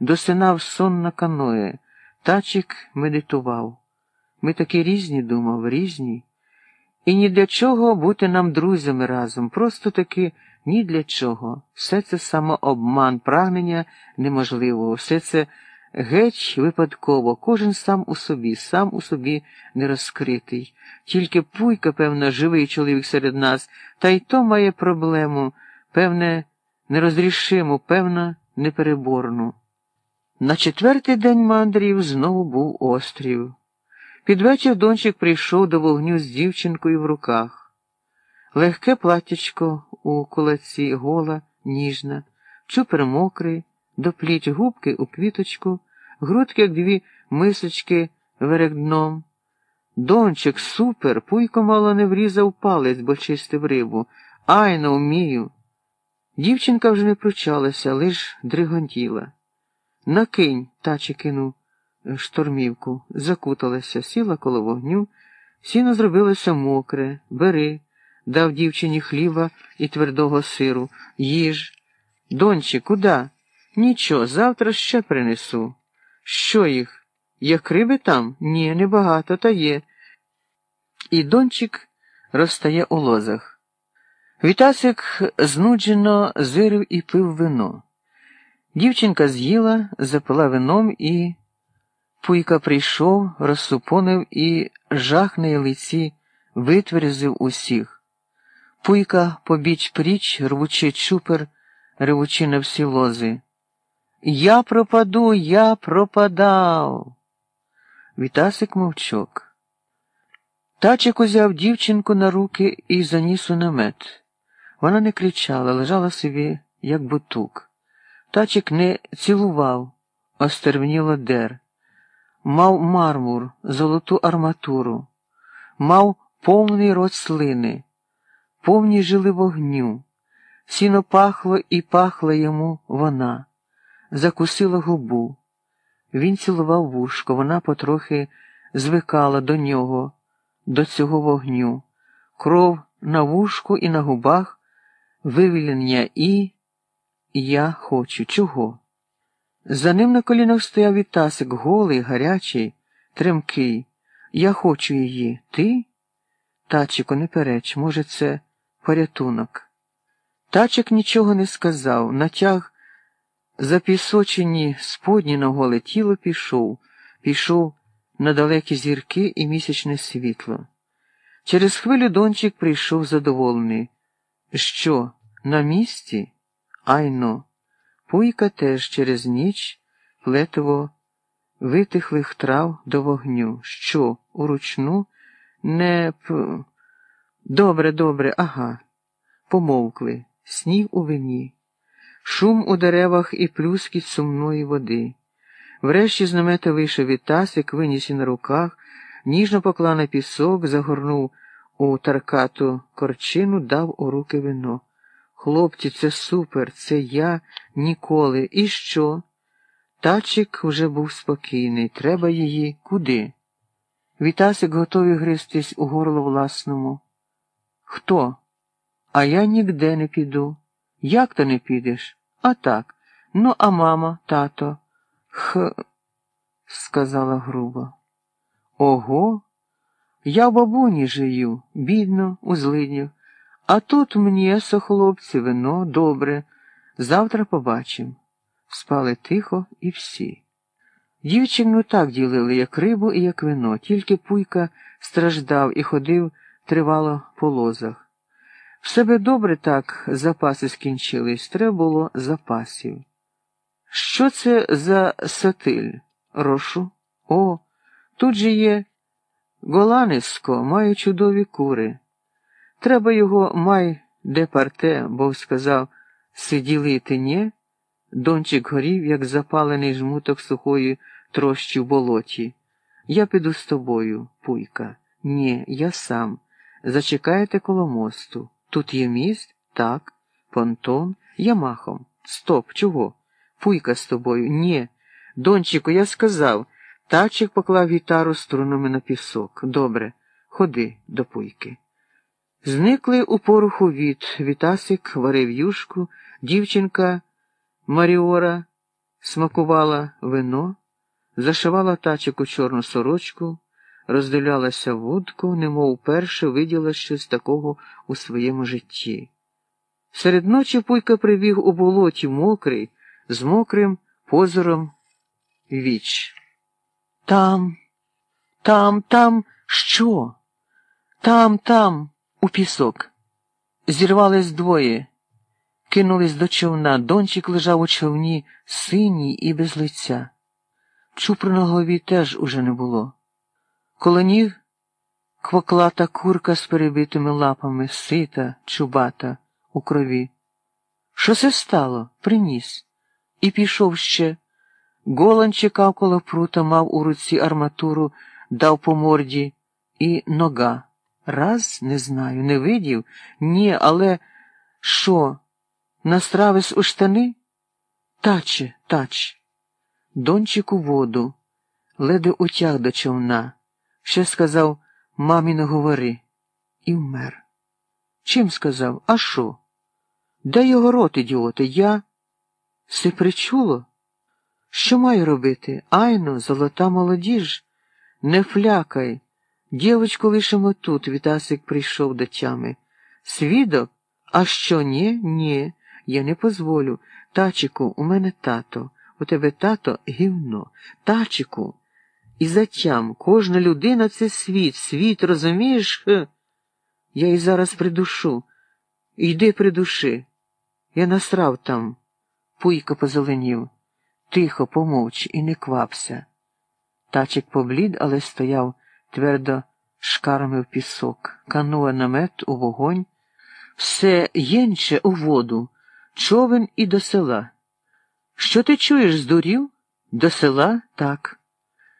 досинав сон на каное. Тачик медитував. Ми такі різні, думав, різні. І ні для чого бути нам друзями разом, просто таки ні для чого. Все це самообман, прагнення неможливого, все це геть випадково, кожен сам у собі, сам у собі не розкритий. Тільки пуйка, певно, живий чоловік серед нас, та й то має проблему, певне, нерозрішиму, певно, непереборну. На четвертий день мандрів знову був острів. Під вечір дончик прийшов до вогню з дівчинкою в руках. Легке платтячко у кулаці гола, ніжна, чупер мокрий, до пліч губки у квіточку, грудки, як дві мисочки верек дном. Дончик, супер, пуйко мало не врізав палець, бо чистив рибу. Айно, вмію. Дівчинка вже не пручалася, лиш дригонтіла. Накинь, таче кинув штормівку, закуталася, сіла коло вогню, сіно зробилося мокре, бери, дав дівчині хліба і твердого сиру, їж. Донче, куди? Нічого, завтра ще принесу. Що їх? Як риби там? Ні, небагато, та є. І дончик розстає у лозах. Вітасик знуджено зирив і пив вино. Дівчинка з'їла, запила вином і. Пуйка прийшов, розсупонив і жах на лиці витверзив усіх. Пуйка побіч пріч, рвучи чупер, ревучи на всі лози. Я пропаду, я пропадав. Вітасик мовчок. Тачик узяв дівчинку на руки і заніс у намет. Вона не кричала, лежала собі, як бутук. Тачик не цілував, остервніло дер. Мав мармур, золоту арматуру, мав повний рот слини, повні жили вогню. Сіно пахло і пахла йому вона, закусила губу. Він цілував вушко, вона потрохи звикала до нього, до цього вогню, кров на вушку і на губах, вивілення і я хочу чого. За ним на колінах стояв Вітасик, голий, гарячий, тремкий. Я хочу її. Ти? Тачико, не переч, може, це порятунок. Тачик нічого не сказав, натяг запісочені сподні на голе тіло пішов, пішов на далекі зірки і місячне світло. Через хвилю дончик прийшов задоволений. Що, на місці? Айно. Пуйка теж через ніч плетиво витихлих трав до вогню. Що, уручну? Не п. Добре, добре, ага. Помовкли, сніг у вині, шум у деревах і плюскіт сумної води. Врешті з намета вийшов Вітасик, виніс на руках, ніжно поклав на пісок, загорнув у таркату корчину, дав у руки вино. Хлопці, це супер, це я ніколи. І що? Тачик вже був спокійний. Треба її куди? Вітасик готовий гристись у горло власному. Хто? А я нігде не піду. Як то не підеш? А так. Ну, а мама, тато. Х, сказала грубо. Ого, я в бабуні жию, бідно, у злиднях. А тут м'єсо, хлопці, вино добре. Завтра побачим. Спали тихо і всі. Дівчину так ділили, як рибу і як вино, тільки пуйка страждав і ходив тривало по лозах. В себе добре так запаси скінчились, треба було запасів. Що це за сатиль? Рошу? О, тут же є Голаниско, має чудові кури. Треба його май де парте, бо сказав сиділити нє. Дончик горів, як запалений жмуток сухої трощі в болоті. Я піду з тобою, пуйка. Ні, я сам. Зачекайте коло мосту. Тут є міст? Так. Понтон, я махом. Стоп, чого? Пуйка з тобою. Ні. Дончику, я сказав. Тачик поклав гітару струнами на пісок. Добре, ходи до пуйки. Зникли у поруху від Вітасик, варив юшку, дівчинка Маріора смакувала вино, зашивала тачик у чорну сорочку, роздивлялася водку, немов вперше виділа щось такого у своєму житті. Серед ночі Пуйка прибіг у болоті мокрий, з мокрим позором віч. Там, там, там, що? Там, там, у пісок. Зірвались двоє, кинулись до човна. Дончик лежав у човні, синій і без лиця. Чупру голові теж уже не було. Коло ніг квоклата курка з перебитими лапами, сита, чубата, у крові. Що це стало? Приніс. І пішов ще. Голан чекав коло прута, мав у руці арматуру, дав по морді, і нога. Раз, не знаю, не видів? Ні, але що? Настравис у штани? Таче, тач. Дончик у воду, леде утяг до човна. Ще сказав мамі не говори. І вмер. Чим сказав? А що? Де його рот, ідіоти? Я? Все причуло? Що маю робити? Айно, золота молодіж, не флякай. Дівочку лишимо тут, Вітасик прийшов до тями. Свідок? А що, ні? Ні, я не позволю. Тачику, у мене тато, у тебе тато гівно. Тачику. І затям кожна людина це світ, світ, розумієш? Я і зараз придушу. Йди придуши. Я насрав там. Пуйка позеленів. Тихо, помовч і не квапся. Тачик поблід, але стояв твердо шкармив пісок, кануа намет у вогонь, все єнче у воду, човен і до села. Що ти чуєш, здурів? До села так.